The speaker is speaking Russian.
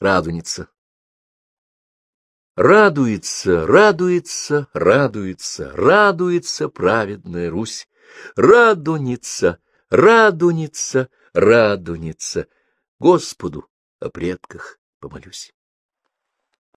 радуница. Радуется, радуется, радуется, радуется праведная Русь. Радуница, радуница, радуница. Господу о предках помолюсь.